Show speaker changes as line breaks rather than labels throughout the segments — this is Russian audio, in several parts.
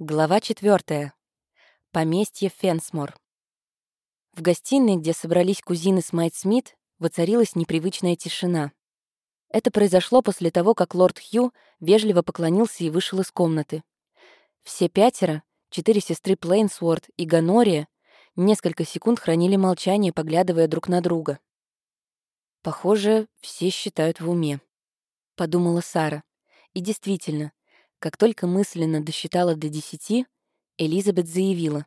Глава четвертая. Поместье Фенсмор. В гостиной, где собрались кузины Смайт Смит, воцарилась непривычная тишина. Это произошло после того, как лорд Хью вежливо поклонился и вышел из комнаты. Все пятеро, четыре сестры Плейнсворд и Ганория, несколько секунд хранили молчание, поглядывая друг на друга. «Похоже, все считают в уме», — подумала Сара. И действительно, как только мысленно досчитала до десяти, Элизабет заявила.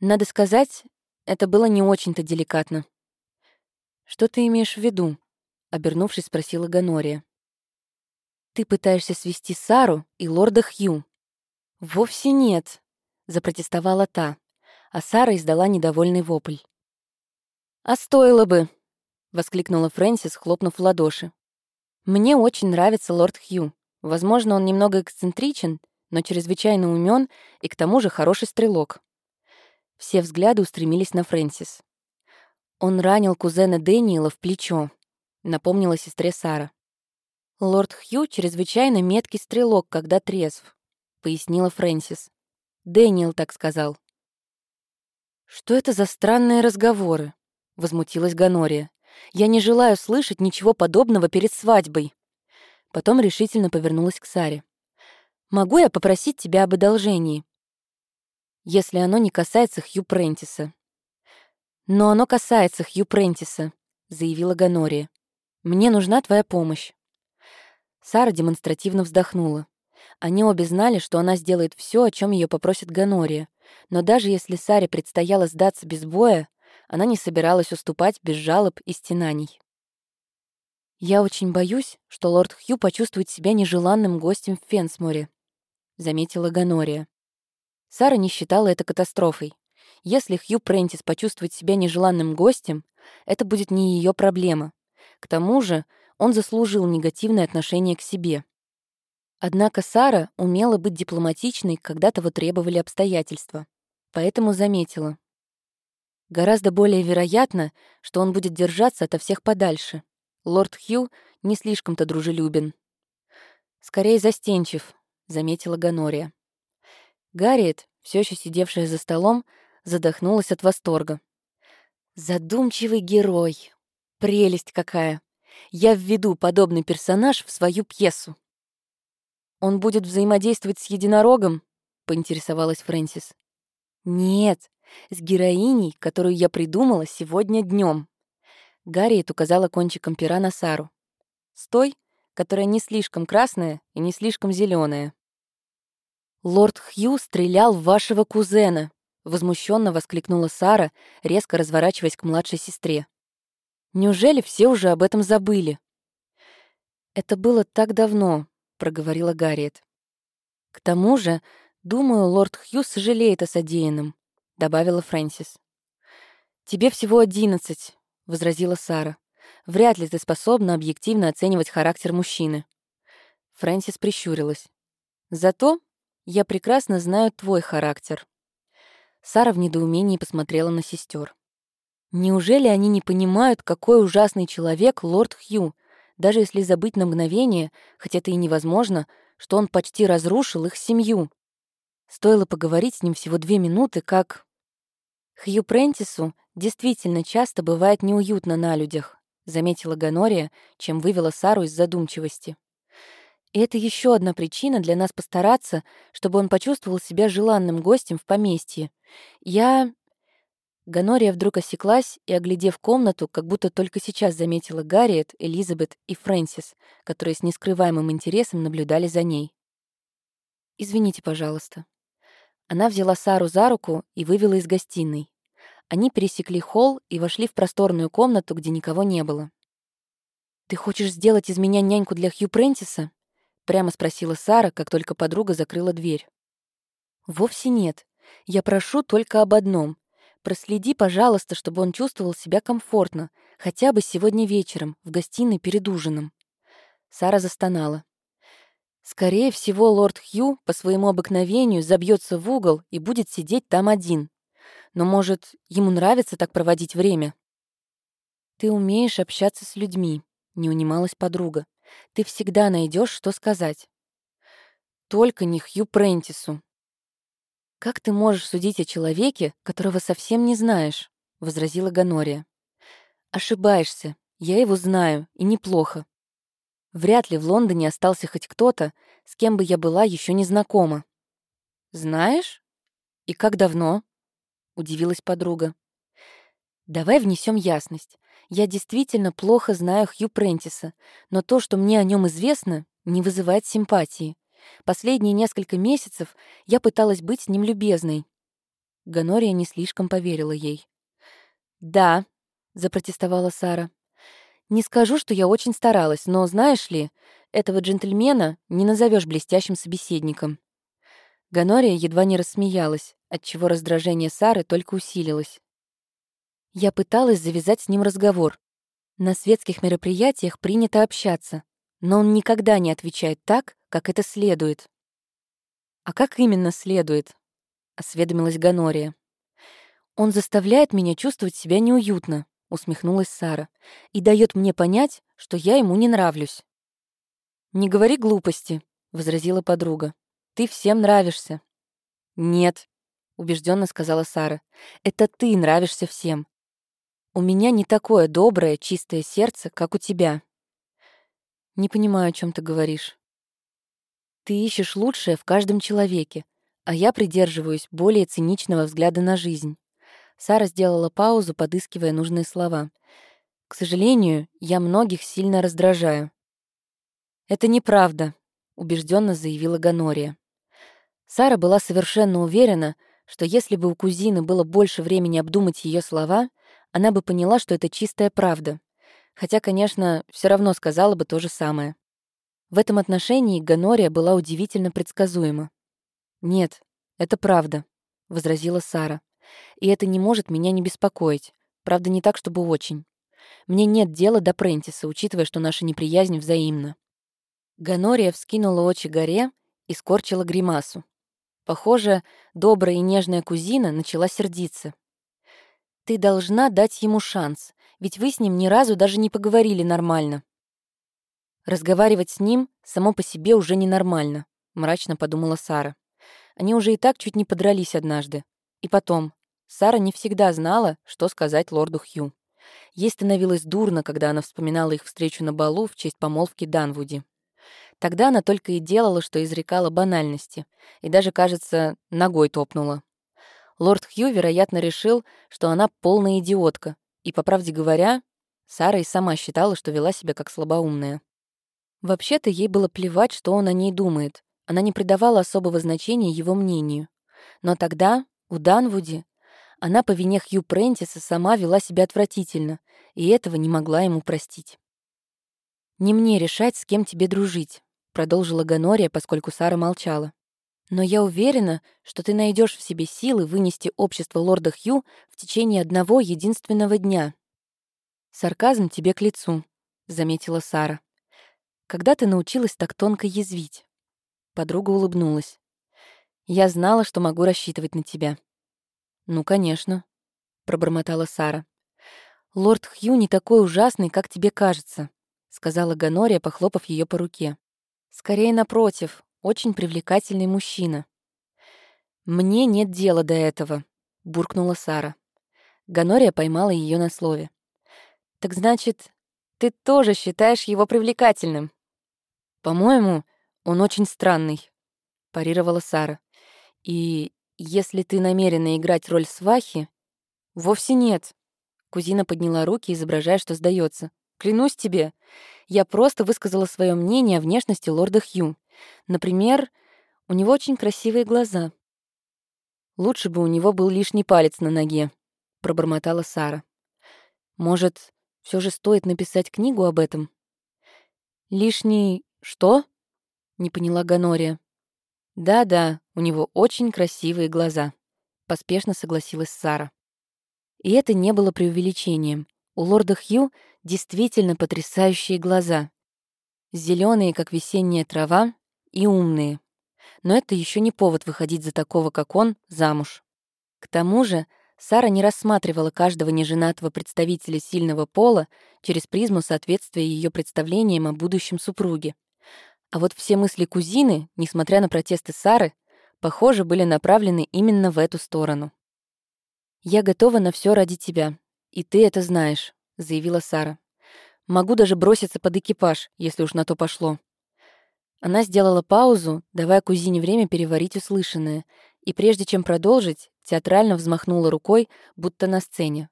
«Надо сказать, это было не очень-то деликатно». «Что ты имеешь в виду?» — обернувшись, спросила Ганория. «Ты пытаешься свести Сару и лорда Хью». «Вовсе нет», — запротестовала та, а Сара издала недовольный вопль. «А стоило бы!» — воскликнула Фрэнсис, хлопнув в ладоши. «Мне очень нравится лорд Хью. Возможно, он немного эксцентричен, но чрезвычайно умен и к тому же хороший стрелок. Все взгляды устремились на Фрэнсис. Он ранил кузена Дэниела в плечо, напомнила сестре Сара. Лорд Хью чрезвычайно меткий стрелок, когда трезв, пояснила Фрэнсис. Дэниел так сказал. Что это за странные разговоры? возмутилась Ганория. Я не желаю слышать ничего подобного перед свадьбой. Потом решительно повернулась к Саре. «Могу я попросить тебя об одолжении?» «Если оно не касается Хью Прентиса». «Но оно касается Хью Прентиса», — заявила Ганория. «Мне нужна твоя помощь». Сара демонстративно вздохнула. Они обе знали, что она сделает все, о чем ее попросит Ганория. Но даже если Саре предстояло сдаться без боя, она не собиралась уступать без жалоб и стенаний. «Я очень боюсь, что лорд Хью почувствует себя нежеланным гостем в Фенсморе», — заметила Ганория. Сара не считала это катастрофой. Если Хью Прентис почувствует себя нежеланным гостем, это будет не ее проблема. К тому же он заслужил негативное отношение к себе. Однако Сара умела быть дипломатичной, когда того требовали обстоятельства. Поэтому заметила. Гораздо более вероятно, что он будет держаться ото всех подальше. Лорд Хью не слишком-то дружелюбен. «Скорее застенчив», — заметила Ганория. Гарриет, все еще сидевшая за столом, задохнулась от восторга. «Задумчивый герой! Прелесть какая! Я введу подобный персонаж в свою пьесу!» «Он будет взаимодействовать с единорогом?» — поинтересовалась Фрэнсис. «Нет, с героиней, которую я придумала сегодня днем. Гарриет указала кончиком пера на Сару. «Стой, которая не слишком красная и не слишком зеленая. «Лорд Хью стрелял в вашего кузена!» — возмущенно воскликнула Сара, резко разворачиваясь к младшей сестре. «Неужели все уже об этом забыли?» «Это было так давно», — проговорила Гарриет. «К тому же, думаю, лорд Хью сожалеет о содеянном», — добавила Фрэнсис. «Тебе всего одиннадцать, возразила Сара. «Вряд ли ты способна объективно оценивать характер мужчины». Фрэнсис прищурилась. «Зато я прекрасно знаю твой характер». Сара в недоумении посмотрела на сестер. Неужели они не понимают, какой ужасный человек лорд Хью, даже если забыть на мгновение, хотя это и невозможно, что он почти разрушил их семью? Стоило поговорить с ним всего две минуты, как... Хью Прентису действительно часто бывает неуютно на людях, заметила Ганория, чем вывела Сару из задумчивости. И это еще одна причина для нас постараться, чтобы он почувствовал себя желанным гостем в поместье. Я... Ганория вдруг осеклась и, оглядев комнату, как будто только сейчас заметила Гарриет, Элизабет и Фрэнсис, которые с нескрываемым интересом наблюдали за ней. «Извините, пожалуйста». Она взяла Сару за руку и вывела из гостиной. Они пересекли холл и вошли в просторную комнату, где никого не было. «Ты хочешь сделать из меня няньку для Хью Прентиса?» — прямо спросила Сара, как только подруга закрыла дверь. «Вовсе нет. Я прошу только об одном. Проследи, пожалуйста, чтобы он чувствовал себя комфортно, хотя бы сегодня вечером, в гостиной перед ужином». Сара застонала. Скорее всего, лорд Хью по своему обыкновению забьется в угол и будет сидеть там один. Но, может, ему нравится так проводить время? «Ты умеешь общаться с людьми», — не унималась подруга. «Ты всегда найдешь, что сказать». «Только не Хью Прентису», «Как ты можешь судить о человеке, которого совсем не знаешь?» — возразила Ганория. «Ошибаешься. Я его знаю, и неплохо. Вряд ли в Лондоне остался хоть кто-то, с кем бы я была еще не знакома». «Знаешь? И как давно?» — удивилась подруга. «Давай внесем ясность. Я действительно плохо знаю Хью Прентиса, но то, что мне о нем известно, не вызывает симпатии. Последние несколько месяцев я пыталась быть с ним любезной. Ганория не слишком поверила ей. «Да», — запротестовала Сара. «Не скажу, что я очень старалась, но, знаешь ли, этого джентльмена не назовешь блестящим собеседником». Ганория едва не рассмеялась, отчего раздражение Сары только усилилось. Я пыталась завязать с ним разговор. На светских мероприятиях принято общаться, но он никогда не отвечает так, как это следует. «А как именно следует?» — осведомилась Ганория. «Он заставляет меня чувствовать себя неуютно», — усмехнулась Сара, «и дает мне понять, что я ему не нравлюсь». «Не говори глупости», — возразила подруга. «Ты всем нравишься». «Нет», — убежденно сказала Сара, «это ты нравишься всем. У меня не такое доброе, чистое сердце, как у тебя». «Не понимаю, о чем ты говоришь». Ты ищешь лучшее в каждом человеке, а я придерживаюсь более циничного взгляда на жизнь. Сара сделала паузу, подыскивая нужные слова. К сожалению, я многих сильно раздражаю. Это неправда, убежденно заявила Ганория. Сара была совершенно уверена, что если бы у кузины было больше времени обдумать ее слова, она бы поняла, что это чистая правда. Хотя, конечно, все равно сказала бы то же самое. В этом отношении Ганория была удивительно предсказуема. «Нет, это правда», — возразила Сара. «И это не может меня не беспокоить. Правда, не так, чтобы очень. Мне нет дела до Прентиса, учитывая, что наша неприязнь взаимна». Ганория вскинула очи горе и скорчила гримасу. Похоже, добрая и нежная кузина начала сердиться. «Ты должна дать ему шанс, ведь вы с ним ни разу даже не поговорили нормально», Разговаривать с ним само по себе уже ненормально, мрачно подумала Сара. Они уже и так чуть не подрались однажды. И потом, Сара не всегда знала, что сказать лорду Хью. Ей становилось дурно, когда она вспоминала их встречу на балу в честь помолвки Данвуди. Тогда она только и делала, что изрекала банальности, и даже, кажется, ногой топнула. Лорд Хью, вероятно, решил, что она полная идиотка, и, по правде говоря, Сара и сама считала, что вела себя как слабоумная. Вообще-то ей было плевать, что он о ней думает. Она не придавала особого значения его мнению. Но тогда, у Данвуди, она по вине Хью Прентиса сама вела себя отвратительно, и этого не могла ему простить. «Не мне решать, с кем тебе дружить», — продолжила Ганория, поскольку Сара молчала. «Но я уверена, что ты найдешь в себе силы вынести общество лорда Хью в течение одного единственного дня». «Сарказм тебе к лицу», — заметила Сара. Когда ты научилась так тонко язвить?» Подруга улыбнулась. «Я знала, что могу рассчитывать на тебя». «Ну, конечно», — пробормотала Сара. «Лорд Хью не такой ужасный, как тебе кажется», — сказала Ганория, похлопав ее по руке. «Скорее, напротив, очень привлекательный мужчина». «Мне нет дела до этого», — буркнула Сара. Ганория поймала ее на слове. «Так значит, ты тоже считаешь его привлекательным?» «По-моему, он очень странный», — парировала Сара. «И если ты намерена играть роль свахи...» «Вовсе нет». Кузина подняла руки, изображая, что сдается. «Клянусь тебе, я просто высказала свое мнение о внешности лорда Хью. Например, у него очень красивые глаза». «Лучше бы у него был лишний палец на ноге», — пробормотала Сара. «Может, все же стоит написать книгу об этом?» «Лишний «Что?» — не поняла Ганория. «Да-да, у него очень красивые глаза», — поспешно согласилась Сара. И это не было преувеличением. У лорда Хью действительно потрясающие глаза. зеленые, как весенняя трава, и умные. Но это еще не повод выходить за такого, как он, замуж. К тому же Сара не рассматривала каждого неженатого представителя сильного пола через призму соответствия ее представлениям о будущем супруге. А вот все мысли кузины, несмотря на протесты Сары, похоже, были направлены именно в эту сторону. «Я готова на все ради тебя, и ты это знаешь», — заявила Сара. «Могу даже броситься под экипаж, если уж на то пошло». Она сделала паузу, давая кузине время переварить услышанное, и прежде чем продолжить, театрально взмахнула рукой, будто на сцене.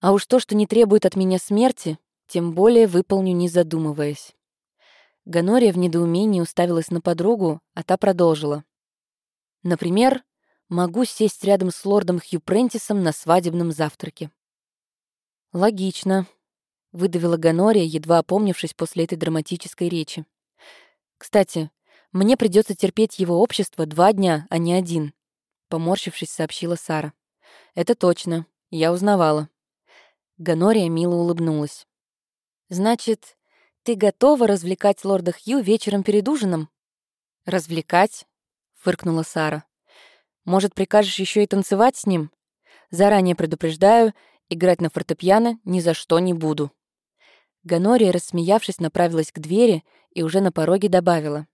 «А уж то, что не требует от меня смерти, тем более выполню, не задумываясь». Ганория в недоумении уставилась на подругу, а та продолжила. «Например, могу сесть рядом с лордом Хью Прентисом на свадебном завтраке». «Логично», — выдавила Ганория, едва опомнившись после этой драматической речи. «Кстати, мне придется терпеть его общество два дня, а не один», — поморщившись, сообщила Сара. «Это точно. Я узнавала». Ганория мило улыбнулась. «Значит, ты готова развлекать лорда Хью вечером перед ужином?» «Развлекать?» — фыркнула Сара. «Может, прикажешь еще и танцевать с ним? Заранее предупреждаю, играть на фортепиано ни за что не буду». Ганория, рассмеявшись, направилась к двери и уже на пороге добавила.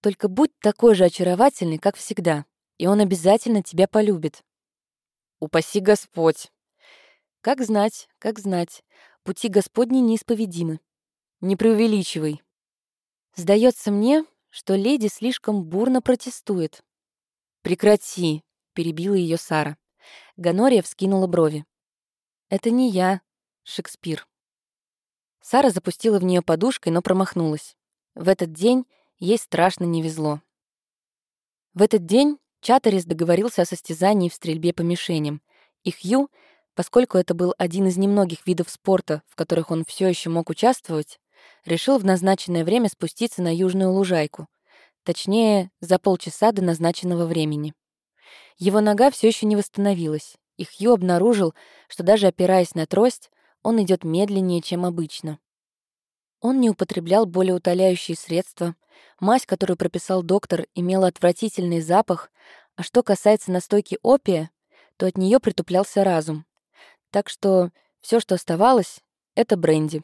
«Только будь такой же очаровательный, как всегда, и он обязательно тебя полюбит». «Упаси Господь!» «Как знать, как знать. Пути Господни неисповедимы. Не преувеличивай». Сдается мне, что леди слишком бурно протестует. «Прекрати!» — перебила ее Сара. Ганория вскинула брови. «Это не я, Шекспир». Сара запустила в нее подушкой, но промахнулась. В этот день ей страшно не везло. В этот день Чаттерис договорился о состязании в стрельбе по мишеням, и Хью, поскольку это был один из немногих видов спорта, в которых он все еще мог участвовать, решил в назначенное время спуститься на южную лужайку, точнее, за полчаса до назначенного времени. Его нога все еще не восстановилась, и Хью обнаружил, что даже опираясь на трость, он идет медленнее, чем обычно. Он не употреблял более утоляющие средства, мазь, которую прописал доктор, имела отвратительный запах, а что касается настойки опия, то от нее притуплялся разум. Так что все, что оставалось, — это бренди.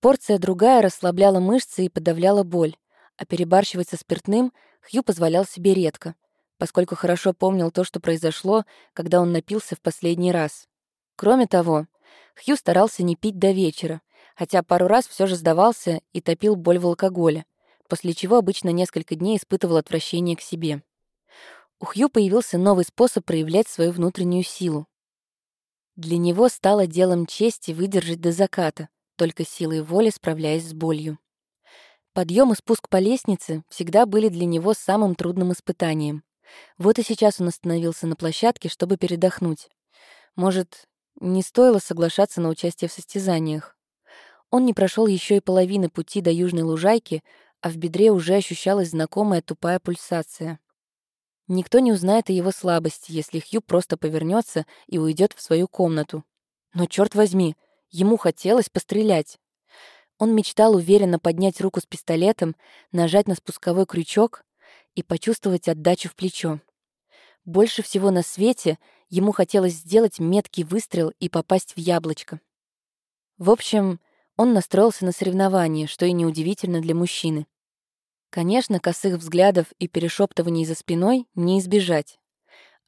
Порция другая расслабляла мышцы и подавляла боль, а перебарщивать со спиртным Хью позволял себе редко, поскольку хорошо помнил то, что произошло, когда он напился в последний раз. Кроме того, Хью старался не пить до вечера, хотя пару раз все же сдавался и топил боль в алкоголе, после чего обычно несколько дней испытывал отвращение к себе. У Хью появился новый способ проявлять свою внутреннюю силу. Для него стало делом чести выдержать до заката, только силой воли справляясь с болью. Подъем и спуск по лестнице всегда были для него самым трудным испытанием. Вот и сейчас он остановился на площадке, чтобы передохнуть. Может, не стоило соглашаться на участие в состязаниях. Он не прошел еще и половины пути до южной лужайки, а в бедре уже ощущалась знакомая тупая пульсация. Никто не узнает о его слабости, если Хью просто повернется и уйдет в свою комнату. Но черт возьми, ему хотелось пострелять. Он мечтал уверенно поднять руку с пистолетом, нажать на спусковой крючок и почувствовать отдачу в плечо. Больше всего на свете ему хотелось сделать меткий выстрел и попасть в яблочко. В общем, он настроился на соревнование, что и неудивительно для мужчины. Конечно, косых взглядов и перешептываний за спиной не избежать.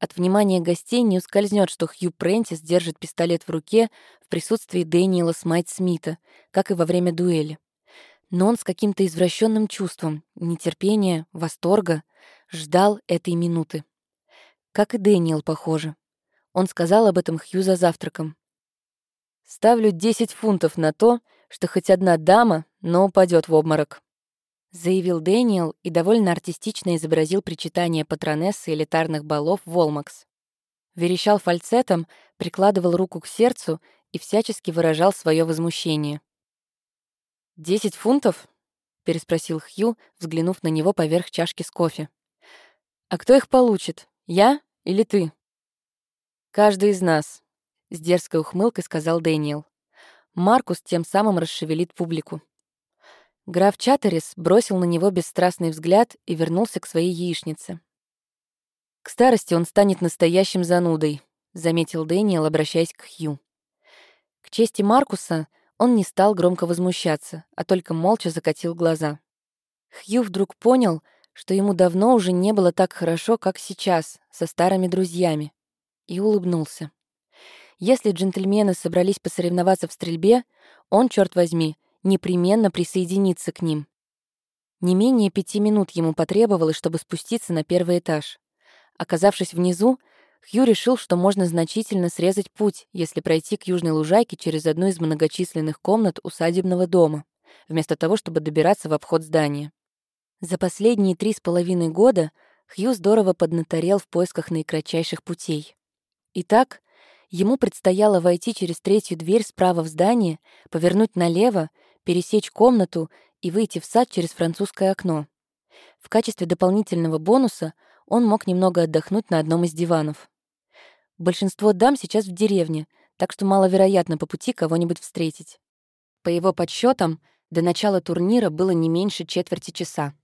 От внимания гостей не ускользнет, что Хью Прентис держит пистолет в руке в присутствии Дэниела Смайт-Смита, как и во время дуэли. Но он с каким-то извращенным чувством, нетерпения, восторга ждал этой минуты. Как и Дэниел, похоже. Он сказал об этом Хью за завтраком. «Ставлю 10 фунтов на то, что хоть одна дама, но упадет в обморок», заявил Дэниел и довольно артистично изобразил причитание патронессы элитарных балов Волмакс. Верещал фальцетом, прикладывал руку к сердцу и всячески выражал свое возмущение. «Десять фунтов?» — переспросил Хью, взглянув на него поверх чашки с кофе. «А кто их получит, я или ты?» «Каждый из нас», — с дерзкой ухмылкой сказал Дэниел. Маркус тем самым расшевелит публику. Граф Чаттерис бросил на него бесстрастный взгляд и вернулся к своей яичнице. «К старости он станет настоящим занудой», — заметил Дэниел, обращаясь к Хью. К чести Маркуса он не стал громко возмущаться, а только молча закатил глаза. Хью вдруг понял, что ему давно уже не было так хорошо, как сейчас, со старыми друзьями, и улыбнулся. Если джентльмены собрались посоревноваться в стрельбе, он, черт возьми, непременно присоединится к ним. Не менее пяти минут ему потребовалось, чтобы спуститься на первый этаж. Оказавшись внизу, Хью решил, что можно значительно срезать путь, если пройти к южной лужайке через одну из многочисленных комнат усадебного дома, вместо того, чтобы добираться в обход здания. За последние три с половиной года Хью здорово поднаторел в поисках наикратчайших путей. Итак, ему предстояло войти через третью дверь справа в здание, повернуть налево, пересечь комнату и выйти в сад через французское окно. В качестве дополнительного бонуса он мог немного отдохнуть на одном из диванов. Большинство дам сейчас в деревне, так что маловероятно по пути кого-нибудь встретить. По его подсчетам, до начала турнира было не меньше четверти часа.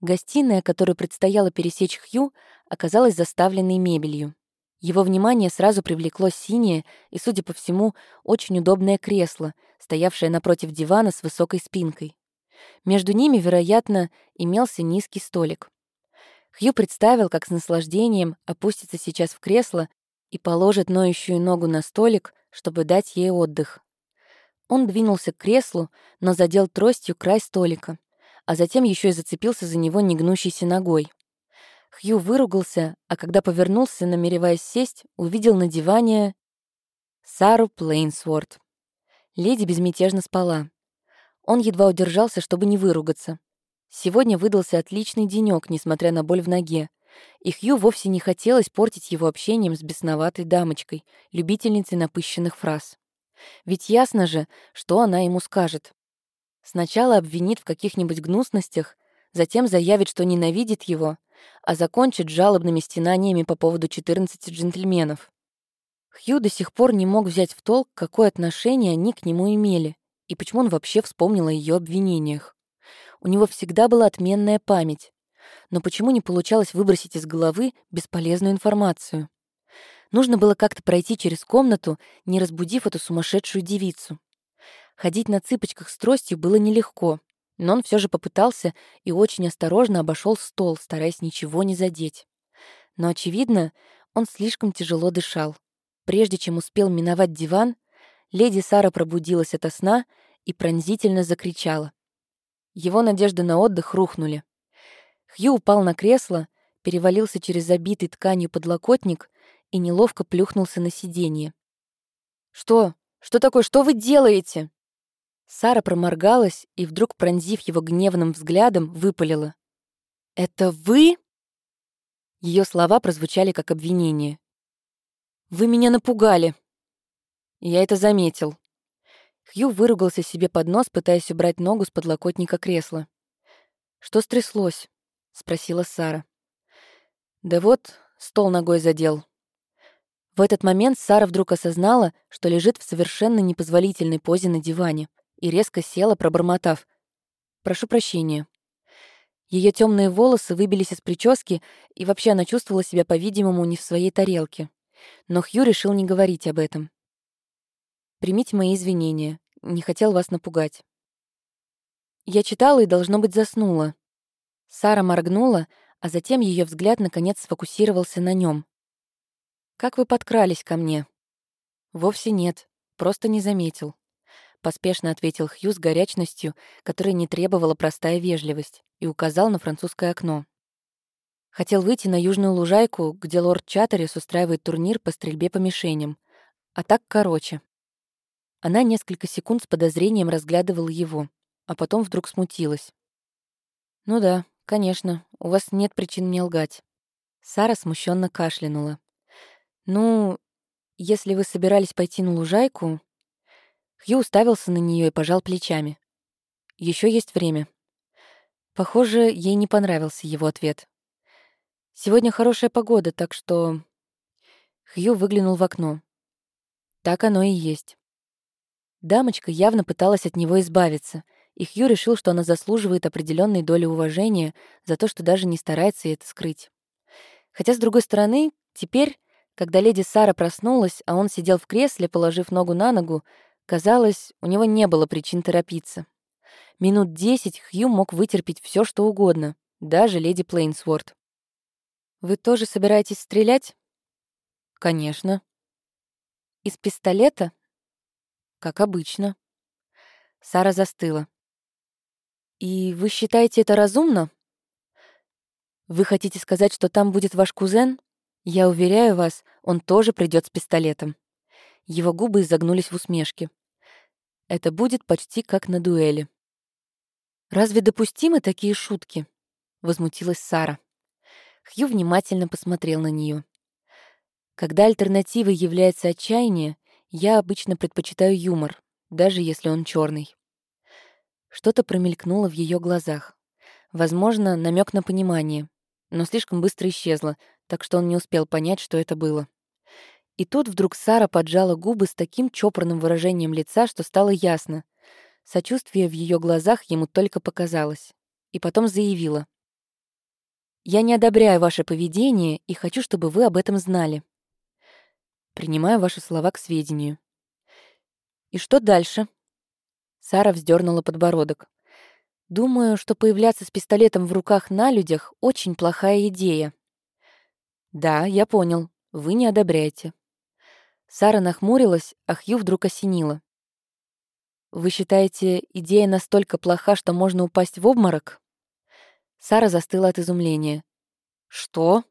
Гостиная, которую предстояло пересечь Хью, оказалась заставленной мебелью. Его внимание сразу привлекло синее и, судя по всему, очень удобное кресло, стоявшее напротив дивана с высокой спинкой. Между ними, вероятно, имелся низкий столик. Хью представил, как с наслаждением опустится сейчас в кресло и положит ноющую ногу на столик, чтобы дать ей отдых. Он двинулся к креслу, но задел тростью край столика — а затем еще и зацепился за него негнущейся ногой. Хью выругался, а когда повернулся, намереваясь сесть, увидел на диване Сару Плейнсворт. Леди безмятежно спала. Он едва удержался, чтобы не выругаться. Сегодня выдался отличный денёк, несмотря на боль в ноге. И Хью вовсе не хотелось портить его общением с бесноватой дамочкой, любительницей напыщенных фраз. Ведь ясно же, что она ему скажет. Сначала обвинит в каких-нибудь гнусностях, затем заявит, что ненавидит его, а закончит жалобными стенаниями по поводу 14 джентльменов. Хью до сих пор не мог взять в толк, какое отношение они к нему имели, и почему он вообще вспомнил о ее обвинениях. У него всегда была отменная память, но почему не получалось выбросить из головы бесполезную информацию? Нужно было как-то пройти через комнату, не разбудив эту сумасшедшую девицу. Ходить на цыпочках с тростью было нелегко, но он все же попытался и очень осторожно обошел стол, стараясь ничего не задеть. Но, очевидно, он слишком тяжело дышал. Прежде чем успел миновать диван, леди Сара пробудилась ото сна и пронзительно закричала. Его надежды на отдых рухнули. Хью упал на кресло, перевалился через забитый тканью подлокотник и неловко плюхнулся на сиденье. «Что? Что такое? Что вы делаете?» Сара проморгалась и, вдруг пронзив его гневным взглядом, выпалила. «Это вы?» Ее слова прозвучали как обвинение. «Вы меня напугали!» Я это заметил. Хью выругался себе под нос, пытаясь убрать ногу с подлокотника кресла. «Что стряслось?» — спросила Сара. «Да вот, стол ногой задел». В этот момент Сара вдруг осознала, что лежит в совершенно непозволительной позе на диване — и резко села, пробормотав. «Прошу прощения». Ее темные волосы выбились из прически, и вообще она чувствовала себя, по-видимому, не в своей тарелке. Но Хью решил не говорить об этом. «Примите мои извинения. Не хотел вас напугать». Я читала и, должно быть, заснула. Сара моргнула, а затем ее взгляд наконец сфокусировался на нем. «Как вы подкрались ко мне?» «Вовсе нет. Просто не заметил». — поспешно ответил Хью с горячностью, которой не требовала простая вежливость, и указал на французское окно. Хотел выйти на южную лужайку, где лорд Чаттерис устраивает турнир по стрельбе по мишеням. А так короче. Она несколько секунд с подозрением разглядывала его, а потом вдруг смутилась. «Ну да, конечно, у вас нет причин мне лгать». Сара смущенно кашлянула. «Ну, если вы собирались пойти на лужайку, Хью уставился на нее и пожал плечами. Еще есть время. Похоже, ей не понравился его ответ. Сегодня хорошая погода, так что... Хью выглянул в окно. Так оно и есть. Дамочка явно пыталась от него избавиться, и Хью решил, что она заслуживает определенной доли уважения за то, что даже не старается это скрыть. Хотя, с другой стороны, теперь, когда леди Сара проснулась, а он сидел в кресле, положив ногу на ногу, Казалось, у него не было причин торопиться. Минут десять Хью мог вытерпеть все, что угодно, даже леди Плейнсворт. «Вы тоже собираетесь стрелять?» «Конечно». «Из пистолета?» «Как обычно». Сара застыла. «И вы считаете это разумно?» «Вы хотите сказать, что там будет ваш кузен? Я уверяю вас, он тоже придет с пистолетом». Его губы изогнулись в усмешке. «Это будет почти как на дуэли». «Разве допустимы такие шутки?» — возмутилась Сара. Хью внимательно посмотрел на нее. Когда альтернативой является отчаяние, я обычно предпочитаю юмор, даже если он черный. Что-то промелькнуло в ее глазах. Возможно, намек на понимание, но слишком быстро исчезло, так что он не успел понять, что это было. И тут вдруг Сара поджала губы с таким чопорным выражением лица, что стало ясно. Сочувствие в ее глазах ему только показалось. И потом заявила. Я не одобряю ваше поведение и хочу, чтобы вы об этом знали. Принимаю ваши слова к сведению. И что дальше? Сара вздернула подбородок. Думаю, что появляться с пистолетом в руках на людях — очень плохая идея. Да, я понял. Вы не одобряете. Сара нахмурилась, а Хью вдруг осенила. Вы считаете, идея настолько плоха, что можно упасть в обморок? Сара застыла от изумления. «Что?»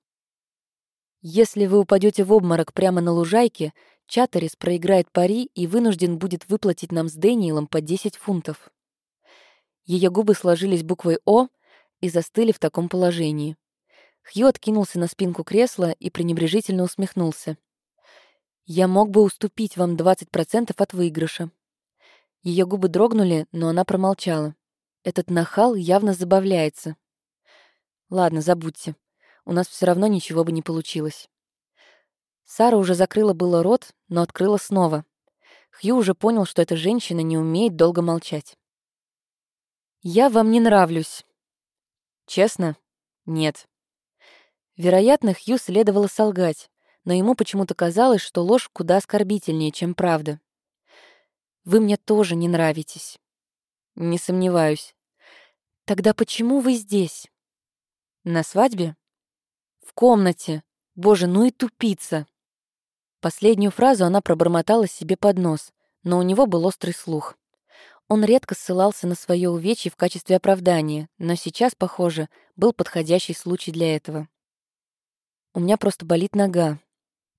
«Если вы упадете в обморок прямо на лужайке, Чаттерис проиграет пари и вынужден будет выплатить нам с Дэниелом по 10 фунтов». Ее губы сложились буквой «О» и застыли в таком положении. Хью откинулся на спинку кресла и пренебрежительно усмехнулся. «Я мог бы уступить вам 20% от выигрыша». Ее губы дрогнули, но она промолчала. Этот нахал явно забавляется. Ладно, забудьте. У нас все равно ничего бы не получилось. Сара уже закрыла было рот, но открыла снова. Хью уже понял, что эта женщина не умеет долго молчать. «Я вам не нравлюсь». «Честно? Нет». Вероятно, Хью следовало солгать, но ему почему-то казалось, что ложь куда оскорбительнее, чем правда. «Вы мне тоже не нравитесь». «Не сомневаюсь». «Тогда почему вы здесь?» На свадьбе? В комнате. Боже, ну и тупица. Последнюю фразу она пробормотала себе под нос, но у него был острый слух. Он редко ссылался на свое увечье в качестве оправдания, но сейчас, похоже, был подходящий случай для этого. «У меня просто болит нога», —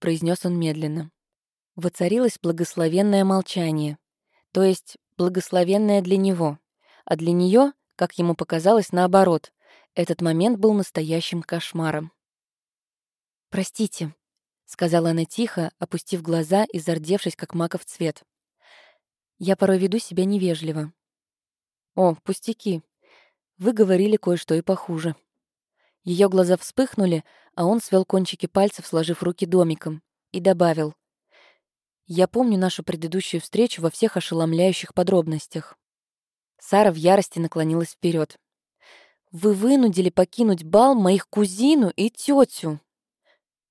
произнес он медленно. Воцарилось благословенное молчание, то есть благословенное для него, а для нее, как ему показалось, наоборот, этот момент был настоящим кошмаром. «Простите», — сказала она тихо, опустив глаза и зардевшись, как маков цвет. «Я порой веду себя невежливо». «О, пустяки. Вы говорили кое-что и похуже». Ее глаза вспыхнули, а он свел кончики пальцев, сложив руки домиком, и добавил. «Я помню нашу предыдущую встречу во всех ошеломляющих подробностях». Сара в ярости наклонилась вперед. Вы вынудили покинуть бал моих кузину и тетю.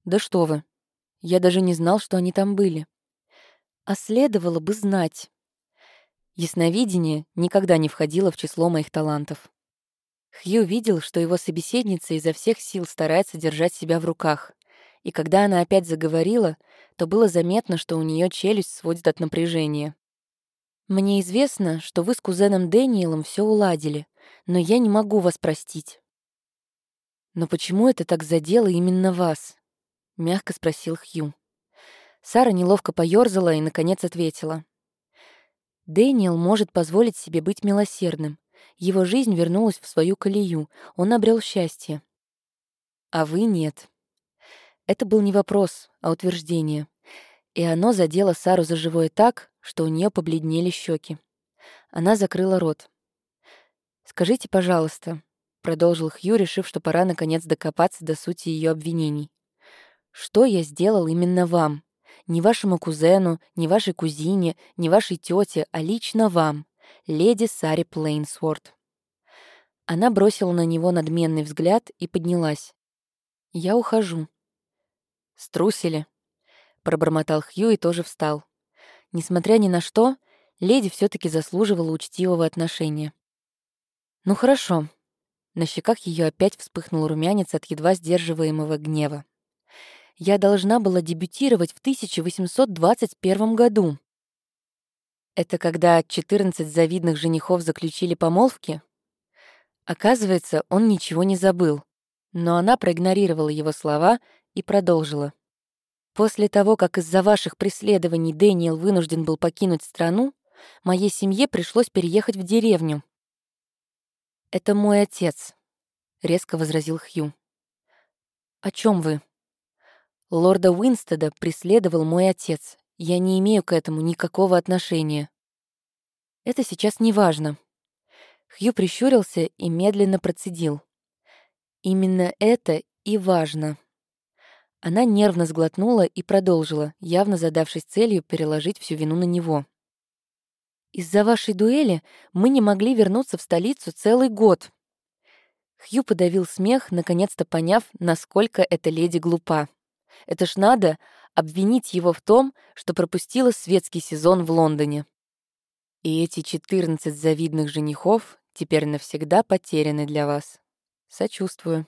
Да что вы. Я даже не знал, что они там были. А следовало бы знать. Ясновидение никогда не входило в число моих талантов. Хью видел, что его собеседница изо всех сил старается держать себя в руках. И когда она опять заговорила, то было заметно, что у нее челюсть сводит от напряжения. «Мне известно, что вы с кузеном Дэниелом все уладили но я не могу вас простить». «Но почему это так задело именно вас?» — мягко спросил Хью. Сара неловко поёрзала и, наконец, ответила. «Дэниел может позволить себе быть милосердным. Его жизнь вернулась в свою колею, он обрел счастье. А вы нет». Это был не вопрос, а утверждение. И оно задело Сару за живое так, что у нее побледнели щеки. Она закрыла рот. «Скажите, пожалуйста», — продолжил Хью, решив, что пора наконец докопаться до сути ее обвинений. «Что я сделал именно вам? Не вашему кузену, не вашей кузине, не вашей тете, а лично вам, леди Саре Плейнсворт». Она бросила на него надменный взгляд и поднялась. «Я ухожу». «Струсили», — пробормотал Хью и тоже встал. Несмотря ни на что, леди все таки заслуживала учтивого отношения. «Ну хорошо. На щеках ее опять вспыхнул румянец от едва сдерживаемого гнева. «Я должна была дебютировать в 1821 году». Это когда 14 завидных женихов заключили помолвки? Оказывается, он ничего не забыл. Но она проигнорировала его слова и продолжила. После того, как из-за ваших преследований Дэниел вынужден был покинуть страну, моей семье пришлось переехать в деревню. «Это мой отец», — резко возразил Хью. «О чем вы?» «Лорда Уинстеда преследовал мой отец. Я не имею к этому никакого отношения». «Это сейчас не важно». Хью прищурился и медленно процедил. «Именно это и важно». Она нервно сглотнула и продолжила, явно задавшись целью переложить всю вину на него. Из-за вашей дуэли мы не могли вернуться в столицу целый год». Хью подавил смех, наконец-то поняв, насколько эта леди глупа. Это ж надо обвинить его в том, что пропустила светский сезон в Лондоне. И эти 14 завидных женихов теперь навсегда потеряны для вас. Сочувствую.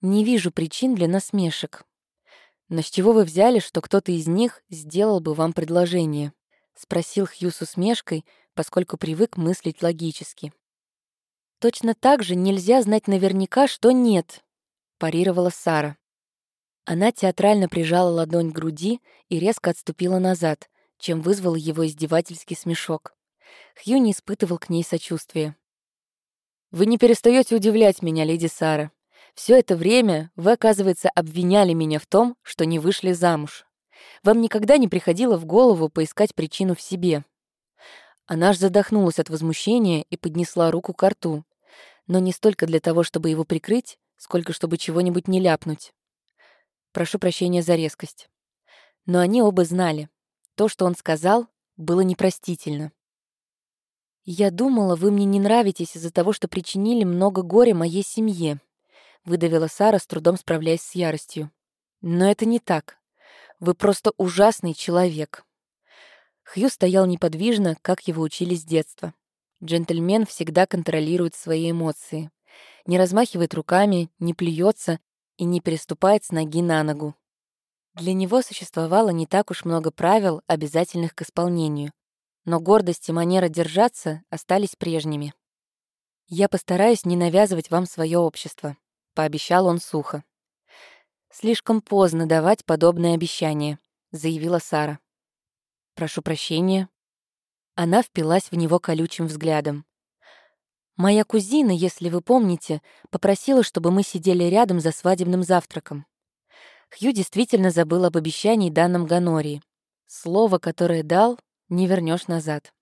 Не вижу причин для насмешек. Но с чего вы взяли, что кто-то из них сделал бы вам предложение? — спросил Хью с усмешкой, поскольку привык мыслить логически. «Точно так же нельзя знать наверняка, что нет», — парировала Сара. Она театрально прижала ладонь к груди и резко отступила назад, чем вызвал его издевательский смешок. Хью не испытывал к ней сочувствия. «Вы не перестаете удивлять меня, леди Сара. Все это время вы, оказывается, обвиняли меня в том, что не вышли замуж. Вам никогда не приходило в голову поискать причину в себе?» Она аж задохнулась от возмущения и поднесла руку к рту, но не столько для того, чтобы его прикрыть, сколько чтобы чего-нибудь не ляпнуть. Прошу прощения за резкость. Но они оба знали. То, что он сказал, было непростительно. «Я думала, вы мне не нравитесь из-за того, что причинили много горя моей семье», выдавила Сара, с трудом справляясь с яростью. «Но это не так. Вы просто ужасный человек». Хью стоял неподвижно, как его учили с детства. Джентльмен всегда контролирует свои эмоции. Не размахивает руками, не плюется и не переступает с ноги на ногу. Для него существовало не так уж много правил, обязательных к исполнению. Но гордость и манера держаться остались прежними. «Я постараюсь не навязывать вам свое общество», — пообещал он сухо. «Слишком поздно давать подобное обещание», — заявила Сара. «Прошу прощения». Она впилась в него колючим взглядом. «Моя кузина, если вы помните, попросила, чтобы мы сидели рядом за свадебным завтраком. Хью действительно забыл об обещании данном Ганории. Слово, которое дал, не вернешь назад.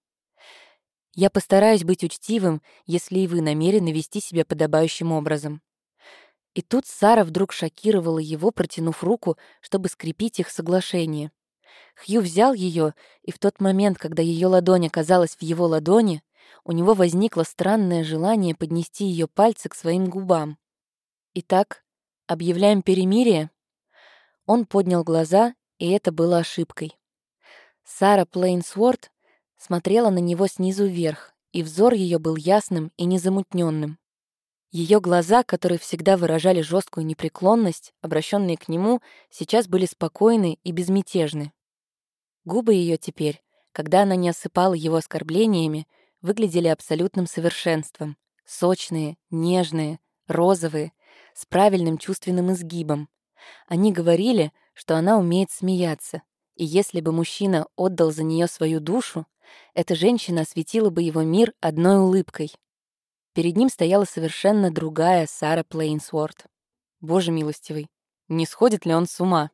Я постараюсь быть учтивым, если и вы намерены вести себя подобающим образом. И тут Сара вдруг шокировала его, протянув руку, чтобы скрепить их соглашение. Хью взял ее, и в тот момент, когда ее ладонь оказалась в его ладони, у него возникло странное желание поднести ее пальцы к своим губам. «Итак, объявляем перемирие?» Он поднял глаза, и это было ошибкой. Сара Плейнсворт смотрела на него снизу вверх, и взор ее был ясным и незамутненным. Ее глаза, которые всегда выражали жесткую непреклонность, обращенные к нему, сейчас были спокойны и безмятежны. Губы ее теперь, когда она не осыпала его оскорблениями, выглядели абсолютным совершенством. Сочные, нежные, розовые, с правильным чувственным изгибом. Они говорили, что она умеет смеяться, и если бы мужчина отдал за нее свою душу, эта женщина осветила бы его мир одной улыбкой. Перед ним стояла совершенно другая Сара Плейнсворт. Боже милостивый, не сходит ли он с ума?